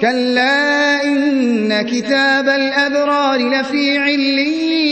كلا إن كتاب الأبرار لفي علين